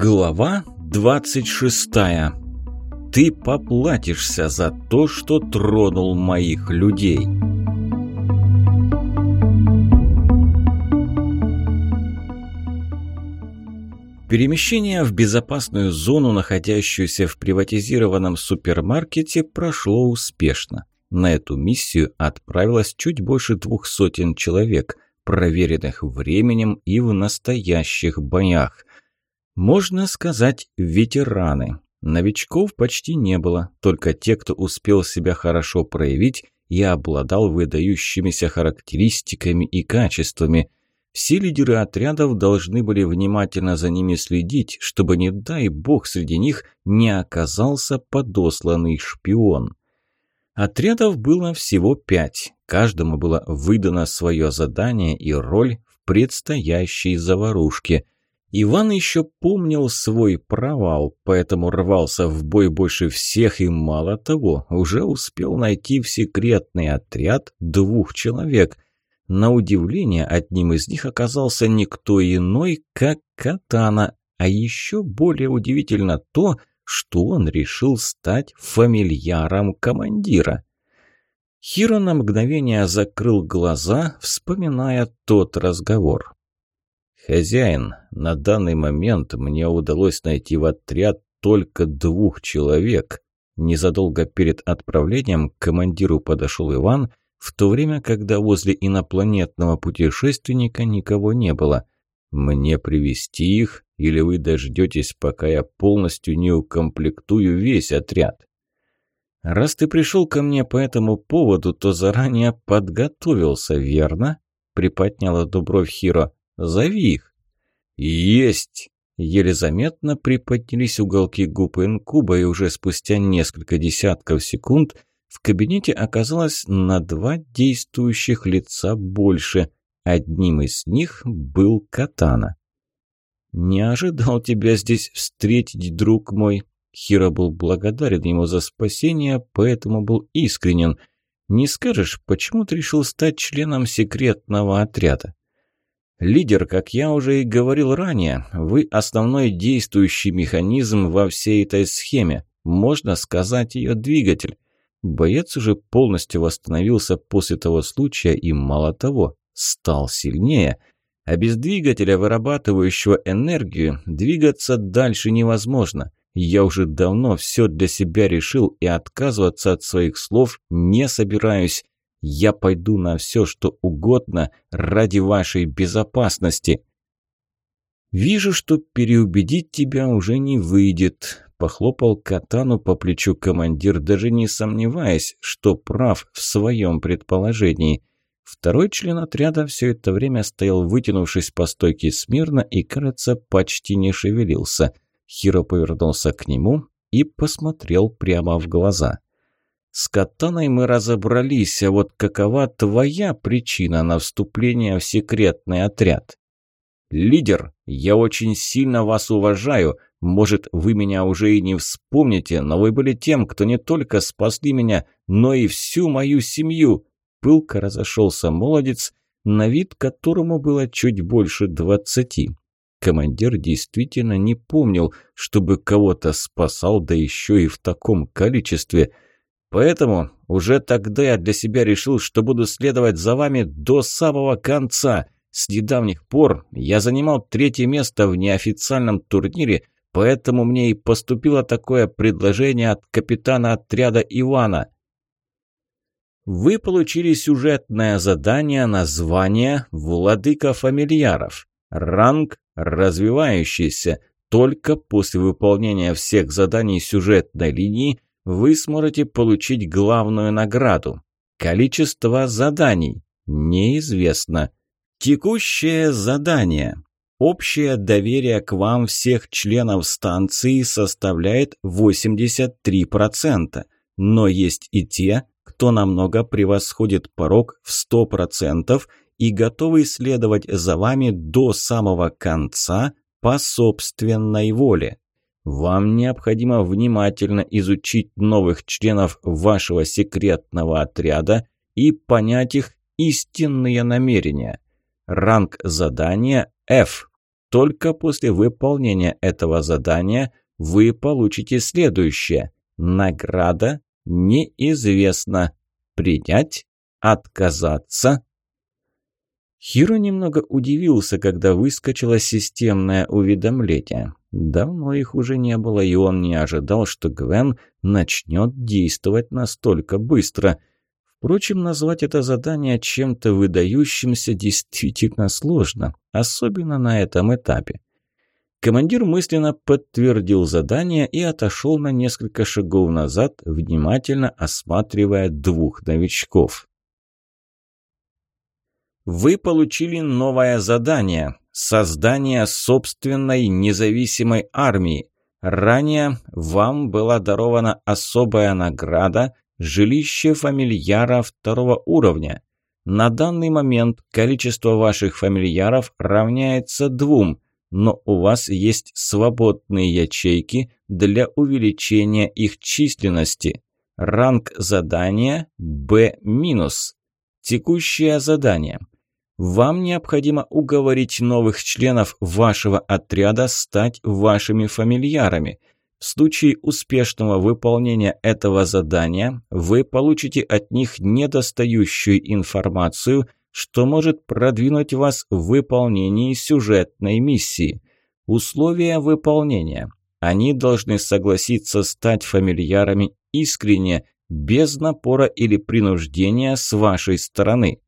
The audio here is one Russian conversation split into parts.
Глава 26. Ты поплатишься за то, что тронул моих людей. Перемещение в безопасную зону, находящуюся в приватизированном супермаркете, прошло успешно. На эту миссию отправилось чуть больше двух сотен человек, проверенных временем и в настоящих боях. Можно сказать, ветераны. Новичков почти не было, только те, кто успел себя хорошо проявить и обладал выдающимися характеристиками и качествами. Все лидеры отрядов должны были внимательно за ними следить, чтобы, не дай бог, среди них не оказался подосланный шпион. Отрядов было всего пять, каждому было выдано свое задание и роль в предстоящей заварушке – Иван еще помнил свой провал, поэтому рвался в бой больше всех и, мало того, уже успел найти в секретный отряд двух человек. На удивление, одним из них оказался никто иной, как Катана, а еще более удивительно то, что он решил стать фамильяром командира. Хиро на мгновение закрыл глаза, вспоминая тот разговор. «Хозяин, на данный момент мне удалось найти в отряд только двух человек». Незадолго перед отправлением к командиру подошел Иван, в то время, когда возле инопланетного путешественника никого не было. «Мне привести их, или вы дождетесь, пока я полностью не укомплектую весь отряд?» «Раз ты пришел ко мне по этому поводу, то заранее подготовился, верно?» – приподняла Дубров Хиро. Зови их». «Есть!» Еле заметно приподнялись уголки губ инкуба, и уже спустя несколько десятков секунд в кабинете оказалось на два действующих лица больше. Одним из них был Катана. «Не ожидал тебя здесь встретить, друг мой». Хиро был благодарен ему за спасение, поэтому был искренен. «Не скажешь, почему ты решил стать членом секретного отряда?» Лидер, как я уже и говорил ранее, вы основной действующий механизм во всей этой схеме, можно сказать ее двигатель. Боец уже полностью восстановился после того случая и, мало того, стал сильнее. А без двигателя, вырабатывающего энергию, двигаться дальше невозможно. Я уже давно все для себя решил и отказываться от своих слов не собираюсь. Я пойду на все, что угодно ради вашей безопасности. Вижу, что переубедить тебя уже не выйдет. Похлопал Катану по плечу командир, даже не сомневаясь, что прав в своем предположении. Второй член отряда все это время стоял, вытянувшись по стойке смирно и, кажется, почти не шевелился. Хиро повернулся к нему и посмотрел прямо в глаза. С катаной мы разобрались, а вот какова твоя причина на вступление в секретный отряд? Лидер, я очень сильно вас уважаю. Может, вы меня уже и не вспомните, но вы были тем, кто не только спасли меня, но и всю мою семью. Пылко разошелся молодец, на вид которому было чуть больше двадцати. Командир действительно не помнил, чтобы кого-то спасал, да еще и в таком количестве – Поэтому уже тогда я для себя решил, что буду следовать за вами до самого конца. С недавних пор я занимал третье место в неофициальном турнире, поэтому мне и поступило такое предложение от капитана отряда Ивана. Вы получили сюжетное задание название «Владыка фамильяров». Ранг развивающийся. Только после выполнения всех заданий сюжетной линии вы сможете получить главную награду. Количество заданий неизвестно. Текущее задание. Общее доверие к вам всех членов станции составляет 83%, но есть и те, кто намного превосходит порог в 100% и готовы следовать за вами до самого конца по собственной воле. Вам необходимо внимательно изучить новых членов вашего секретного отряда и понять их истинные намерения. Ранг задания F. Только после выполнения этого задания вы получите следующее. Награда неизвестна. Принять? Отказаться? Хиро немного удивился, когда выскочило системное уведомление. Давно их уже не было, и он не ожидал, что Гвен начнет действовать настолько быстро. Впрочем, назвать это задание чем-то выдающимся действительно сложно, особенно на этом этапе. Командир мысленно подтвердил задание и отошел на несколько шагов назад, внимательно осматривая двух новичков. Вы получили новое задание – создание собственной независимой армии. Ранее вам была дарована особая награда – жилище фамильяра второго уровня. На данный момент количество ваших фамильяров равняется двум, но у вас есть свободные ячейки для увеличения их численности. Ранг задания – B-. Текущее задание – вам необходимо уговорить новых членов вашего отряда стать вашими фамильярами. В случае успешного выполнения этого задания вы получите от них недостающую информацию, что может продвинуть вас в выполнении сюжетной миссии. Условия выполнения. Они должны согласиться стать фамильярами искренне, без напора или принуждения с вашей стороны.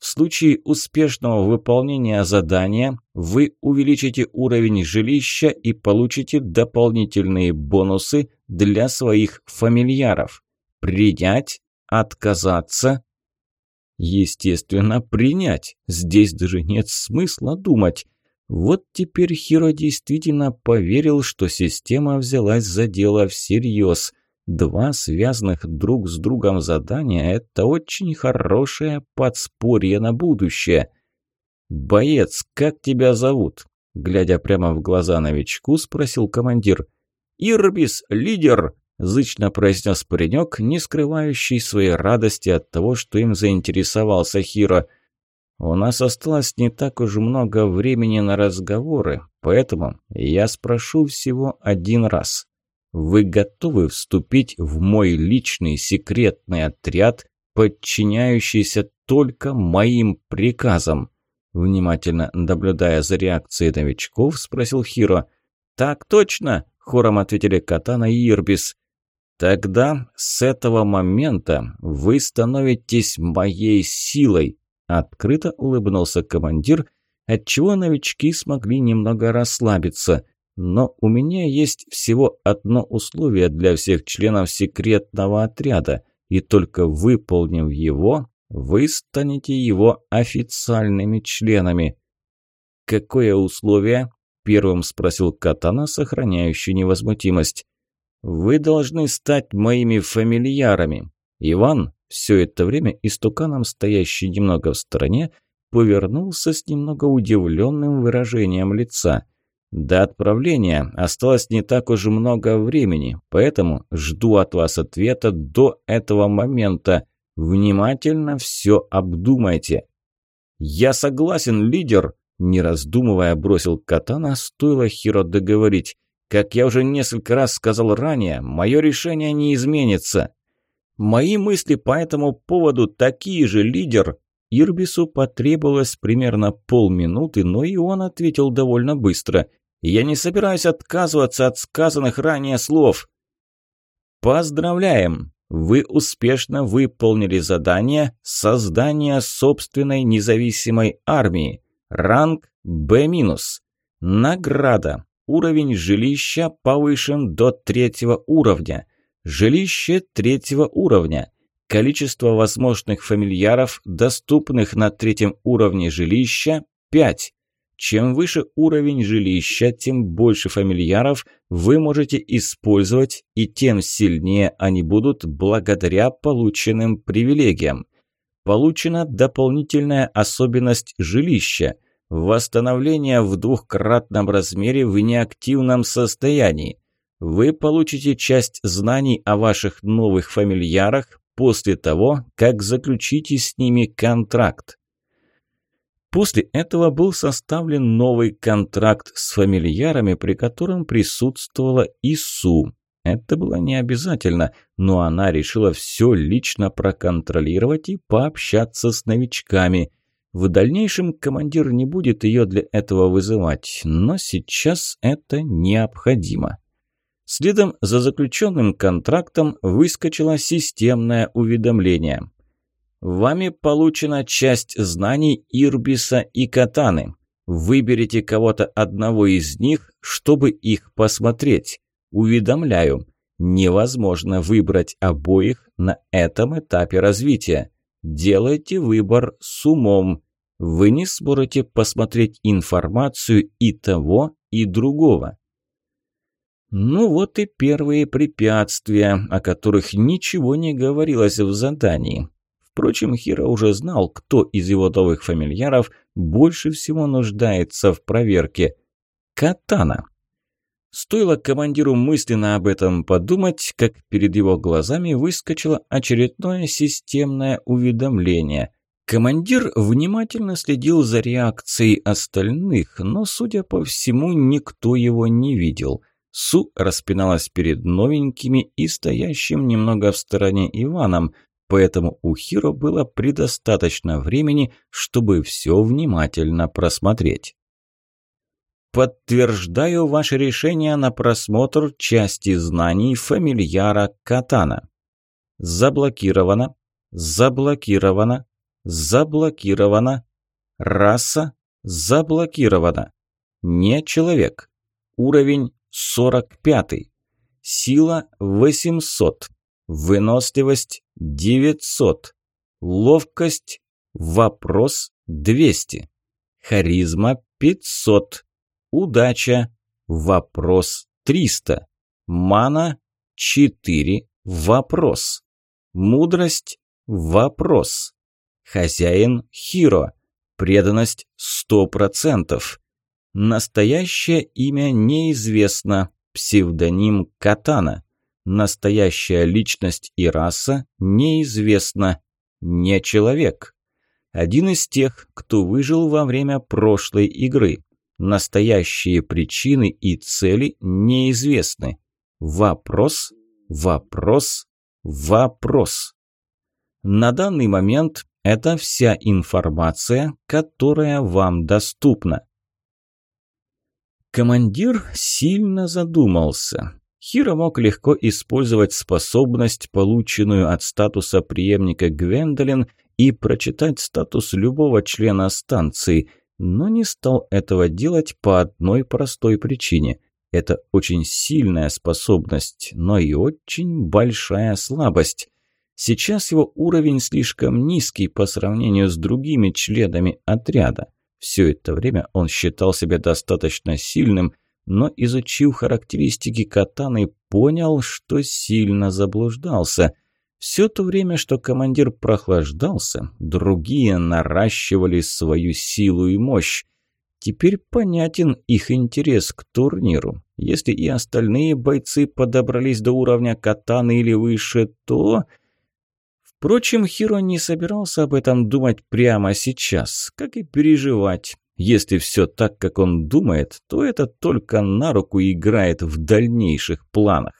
В случае успешного выполнения задания вы увеличите уровень жилища и получите дополнительные бонусы для своих фамильяров. Принять? Отказаться? Естественно, принять. Здесь даже нет смысла думать. Вот теперь Хиро действительно поверил, что система взялась за дело всерьез. Два связанных друг с другом задания – это очень хорошее подспорье на будущее. «Боец, как тебя зовут?» Глядя прямо в глаза новичку, спросил командир. «Ирбис, лидер!» – зычно произнес паренек, не скрывающий своей радости от того, что им заинтересовался Хиро. «У нас осталось не так уж много времени на разговоры, поэтому я спрошу всего один раз». Вы готовы вступить в мой личный секретный отряд, подчиняющийся только моим приказам?» Внимательно наблюдая за реакцией новичков, спросил Хиро. «Так точно!» – хором ответили Катана и Ирбис. «Тогда с этого момента вы становитесь моей силой», – открыто улыбнулся командир, отчего новички смогли немного расслабиться. Но у меня есть всего одно условие для всех членов секретного отряда, и только выполнив его, вы станете его официальными членами. «Какое условие?» – первым спросил Катана, сохраняющий невозмутимость. «Вы должны стать моими фамильярами». Иван, все это время истуканом стоящий немного в стороне, повернулся с немного удивленным выражением лица – до отправления осталось не так уж много времени, поэтому жду от вас ответа до этого момента. Внимательно все обдумайте. «Я согласен, лидер!» Не раздумывая, бросил Катана, стоило Хиро договорить. «Как я уже несколько раз сказал ранее, мое решение не изменится». «Мои мысли по этому поводу такие же, лидер!» Ирбису потребовалось примерно полминуты, но и он ответил довольно быстро – я не собираюсь отказываться от сказанных ранее слов. Поздравляем! Вы успешно выполнили задание создания собственной независимой армии. Ранг B-. Награда. Уровень жилища повышен до третьего уровня. Жилище третьего уровня. Количество возможных фамильяров, доступных на третьем уровне жилища – 5. Чем выше уровень жилища, тем больше фамильяров вы можете использовать, и тем сильнее они будут благодаря полученным привилегиям. Получена дополнительная особенность жилища – восстановление в двухкратном размере в неактивном состоянии. Вы получите часть знаний о ваших новых фамильярах после того, как заключите с ними контракт. После этого был составлен новый контракт с фамильярами, при котором присутствовала Ису. Это было не обязательно, но она решила все лично проконтролировать и пообщаться с новичками. В дальнейшем командир не будет ее для этого вызывать, но сейчас это необходимо. Следом за заключенным контрактом выскочило системное уведомление. Вами получена часть знаний Ирбиса и Катаны. Выберите кого-то одного из них, чтобы их посмотреть. Уведомляю, невозможно выбрать обоих на этом этапе развития. Делайте выбор с умом. Вы не сможете посмотреть информацию и того, и другого. Ну вот и первые препятствия, о которых ничего не говорилось в задании. Впрочем, Хиро уже знал, кто из его новых фамильяров больше всего нуждается в проверке. Катана. Стоило командиру мысленно об этом подумать, как перед его глазами выскочило очередное системное уведомление. Командир внимательно следил за реакцией остальных, но, судя по всему, никто его не видел. Су распиналась перед новенькими и стоящим немного в стороне Иваном, поэтому у Хиро было предостаточно времени, чтобы все внимательно просмотреть. Подтверждаю ваше решение на просмотр части знаний фамильяра Катана. Заблокировано. Заблокировано. Заблокировано. Раса заблокирована. Не человек. Уровень 45. Сила 800. Выносливость 900. Ловкость вопрос 200. Харизма 500. Удача. Вопрос 300. Мана 4. Вопрос. Мудрость. Вопрос. Хозяин Хиро. Преданность 100%. Настоящее имя неизвестно. Псевдоним Катана. Настоящая личность и раса неизвестна. Не человек. Один из тех, кто выжил во время прошлой игры. Настоящие причины и цели неизвестны. Вопрос, вопрос, вопрос. На данный момент это вся информация, которая вам доступна. Командир сильно задумался. Хиро мог легко использовать способность, полученную от статуса преемника Гвендолин, и прочитать статус любого члена станции – но не стал этого делать по одной простой причине. Это очень сильная способность, но и очень большая слабость. Сейчас его уровень слишком низкий по сравнению с другими членами отряда. Все это время он считал себя достаточно сильным, но изучив характеристики катаны, понял, что сильно заблуждался – все то время, что командир прохлаждался, другие наращивали свою силу и мощь. Теперь понятен их интерес к турниру. Если и остальные бойцы подобрались до уровня катаны или выше, то... Впрочем, Хиро не собирался об этом думать прямо сейчас, как и переживать. Если все так, как он думает, то это только на руку играет в дальнейших планах.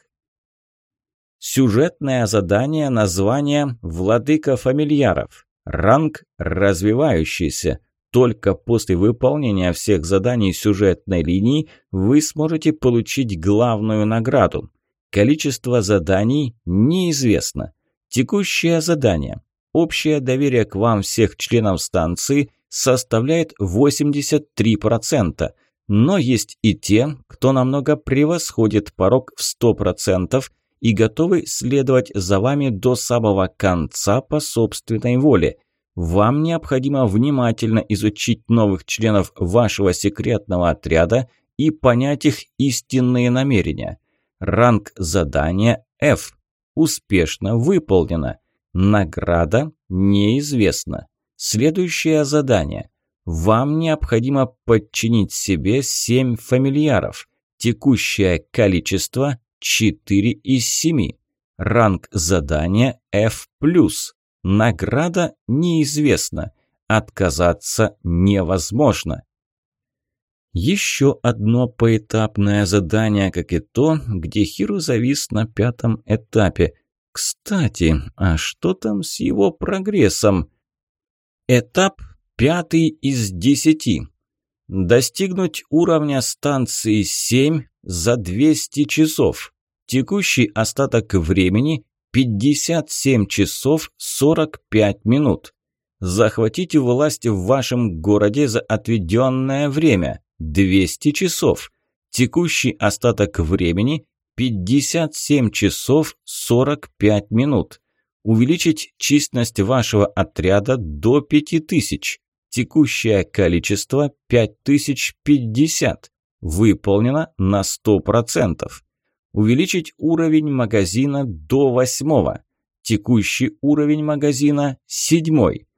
Сюжетное задание, название «Владыка фамильяров». Ранг развивающийся. Только после выполнения всех заданий сюжетной линии вы сможете получить главную награду. Количество заданий неизвестно. Текущее задание. Общее доверие к вам всех членов станции составляет 83%. Но есть и те, кто намного превосходит порог в 100%, и готовы следовать за вами до самого конца по собственной воле. Вам необходимо внимательно изучить новых членов вашего секретного отряда и понять их истинные намерения. Ранг задания F. Успешно выполнено. Награда неизвестна. Следующее задание. Вам необходимо подчинить себе семь фамильяров. Текущее количество 4 из 7. Ранг задания F+. Награда неизвестна. отказаться невозможно. Еще одно поэтапное задание, как и то, где Хиру завис на пятом этапе. Кстати, а что там с его прогрессом? Этап пятый из десяти. Достигнуть уровня станции 7 за 200 часов. Текущий остаток времени 57 часов 45 минут. Захватите власть в вашем городе за отведенное время. 200 часов. Текущий остаток времени 57 часов 45 минут. Увеличить численность вашего отряда до 5000. Текущее количество 5050. Выполнено на 100%. Увеличить уровень магазина до 8. Текущий уровень магазина 7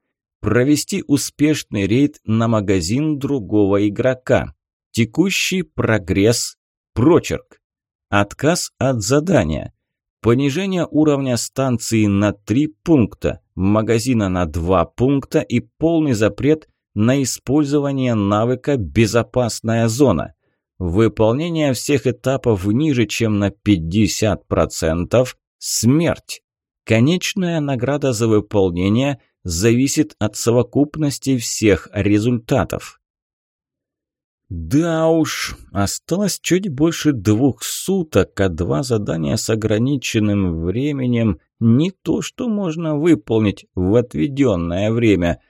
провести успешный рейд на магазин другого игрока. Текущий прогресс. Прочерк. Отказ от задания. Понижение уровня станции на 3 пункта, магазина на 2 пункта и полный запрет на использование навыка «Безопасная зона». Выполнение всех этапов ниже, чем на 50% – смерть. Конечная награда за выполнение – зависит от совокупности всех результатов. Да уж, осталось чуть больше двух суток, а два задания с ограниченным временем не то, что можно выполнить в отведенное время.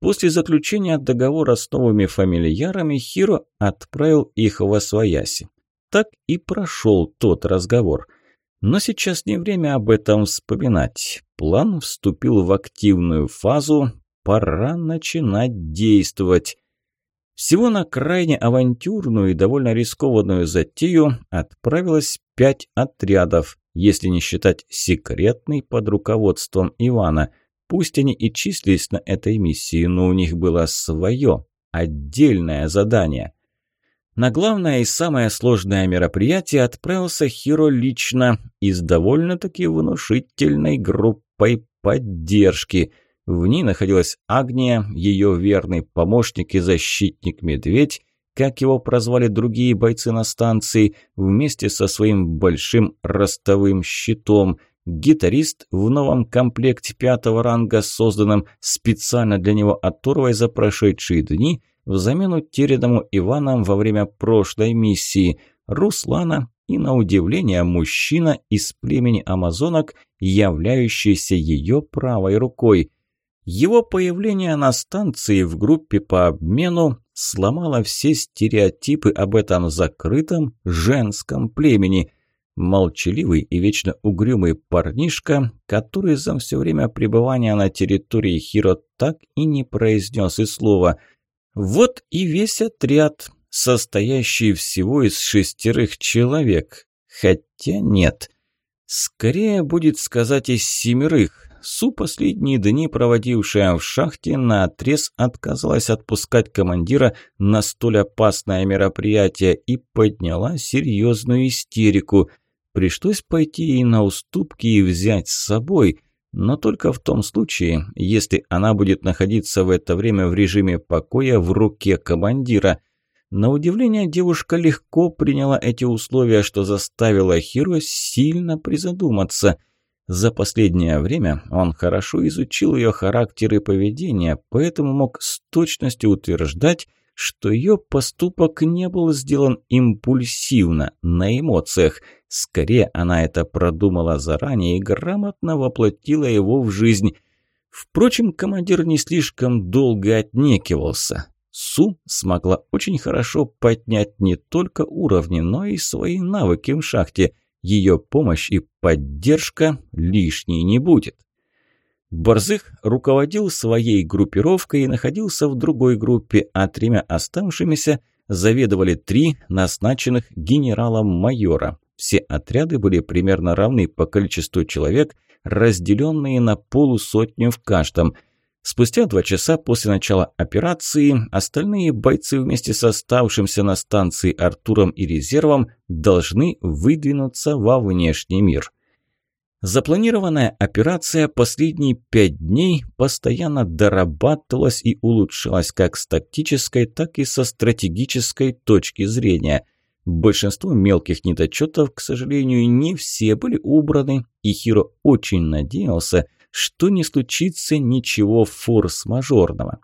После заключения договора с новыми фамильярами Хиро отправил их в Освояси. Так и прошел тот разговор. Но сейчас не время об этом вспоминать. План вступил в активную фазу, пора начинать действовать. Всего на крайне авантюрную и довольно рискованную затею отправилось пять отрядов, если не считать секретный под руководством Ивана. Пусть они и числились на этой миссии, но у них было свое, отдельное задание. На главное и самое сложное мероприятие отправился Хиро лично и с довольно-таки внушительной группой поддержки. В ней находилась Агния, ее верный помощник и защитник-медведь, как его прозвали другие бойцы на станции, вместе со своим большим ростовым щитом, гитарист в новом комплекте пятого ранга, созданном специально для него оторвой за прошедшие дни – взамен утерянному Иваном во время прошлой миссии, Руслана и, на удивление, мужчина из племени амазонок, являющийся ее правой рукой. Его появление на станции в группе по обмену сломало все стереотипы об этом закрытом женском племени. Молчаливый и вечно угрюмый парнишка, который за все время пребывания на территории Хиро так и не произнес и слова – вот и весь отряд, состоящий всего из шестерых человек. Хотя нет. Скорее будет сказать из семерых. Су последние дни, проводившая в шахте, наотрез отказалась отпускать командира на столь опасное мероприятие и подняла серьезную истерику. Пришлось пойти ей на уступки и взять с собой – но только в том случае, если она будет находиться в это время в режиме покоя в руке командира. На удивление девушка легко приняла эти условия, что заставило Хиро сильно призадуматься. За последнее время он хорошо изучил ее характер и поведение, поэтому мог с точностью утверждать, что ее поступок не был сделан импульсивно, на эмоциях. Скорее, она это продумала заранее и грамотно воплотила его в жизнь. Впрочем, командир не слишком долго отнекивался. Су смогла очень хорошо поднять не только уровни, но и свои навыки в шахте. Ее помощь и поддержка лишней не будет. Борзых руководил своей группировкой и находился в другой группе, а тремя оставшимися заведовали три назначенных генералом-майора. Все отряды были примерно равны по количеству человек, разделенные на полусотню в каждом. Спустя два часа после начала операции остальные бойцы вместе с оставшимся на станции Артуром и резервом должны выдвинуться во внешний мир. Запланированная операция последние пять дней постоянно дорабатывалась и улучшалась как с тактической, так и со стратегической точки зрения. Большинство мелких недочетов, к сожалению, не все были убраны, и Хиро очень надеялся, что не случится ничего форс-мажорного.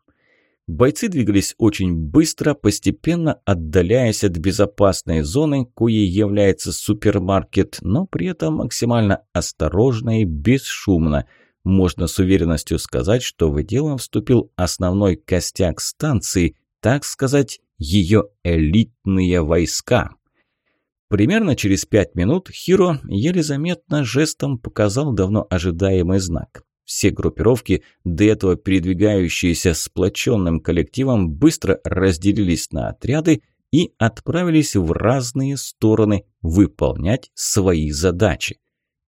Бойцы двигались очень быстро, постепенно отдаляясь от безопасной зоны, коей является супермаркет, но при этом максимально осторожно и бесшумно. Можно с уверенностью сказать, что в дело вступил основной костяк станции, так сказать, ее элитные войска. Примерно через пять минут Хиро еле заметно жестом показал давно ожидаемый знак. Все группировки, до этого передвигающиеся сплоченным коллективом, быстро разделились на отряды и отправились в разные стороны выполнять свои задачи.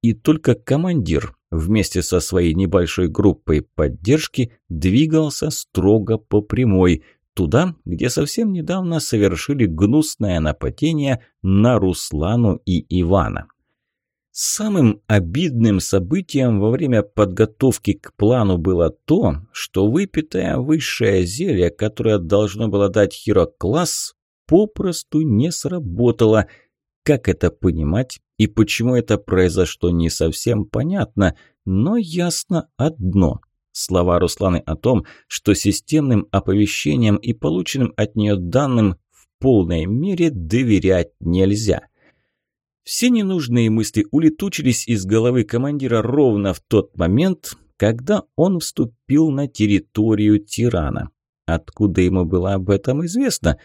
И только командир вместе со своей небольшой группой поддержки двигался строго по прямой, туда, где совсем недавно совершили гнусное нападение на Руслану и Ивана. Самым обидным событием во время подготовки к плану было то, что выпитое высшее зелье, которое должно было дать Хиро-класс, попросту не сработало. Как это понимать и почему это произошло не совсем понятно, но ясно одно – Слова Русланы о том, что системным оповещением и полученным от нее данным в полной мере доверять нельзя. Все ненужные мысли улетучились из головы командира ровно в тот момент, когда он вступил на территорию тирана. Откуда ему было об этом известно?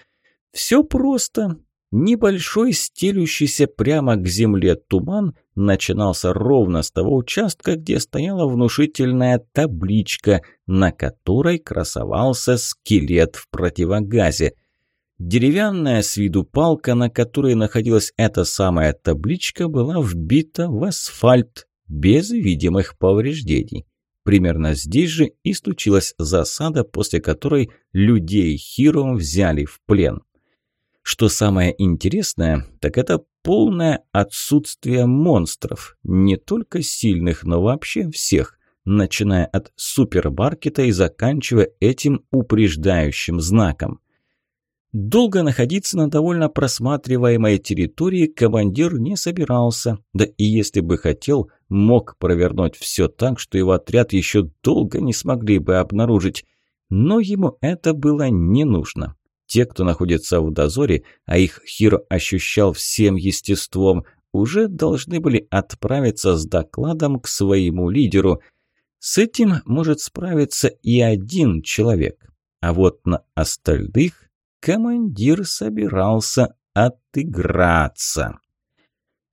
Все просто. Небольшой, стелющийся прямо к земле туман начинался ровно с того участка, где стояла внушительная табличка, на которой красовался скелет в противогазе – Деревянная с виду палка, на которой находилась эта самая табличка, была вбита в асфальт без видимых повреждений. Примерно здесь же и случилась засада, после которой людей Хиро взяли в плен. Что самое интересное, так это полное отсутствие монстров, не только сильных, но вообще всех, начиная от супермаркета и заканчивая этим упреждающим знаком. Долго находиться на довольно просматриваемой территории командир не собирался, да и если бы хотел, мог провернуть все так, что его отряд еще долго не смогли бы обнаружить. Но ему это было не нужно. Те, кто находится в дозоре, а их Хиро ощущал всем естеством, уже должны были отправиться с докладом к своему лидеру. С этим может справиться и один человек. А вот на остальных командир собирался отыграться.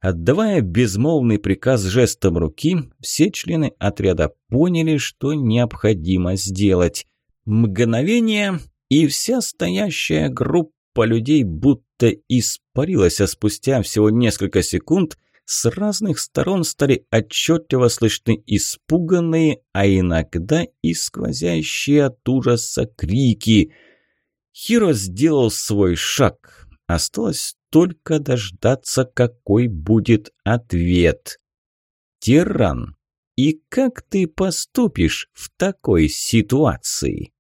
Отдавая безмолвный приказ жестом руки, все члены отряда поняли, что необходимо сделать. Мгновение, и вся стоящая группа людей будто испарилась, а спустя всего несколько секунд с разных сторон стали отчетливо слышны испуганные, а иногда и сквозящие от ужаса крики – Хиро сделал свой шаг. Осталось только дождаться, какой будет ответ. Тиран, и как ты поступишь в такой ситуации?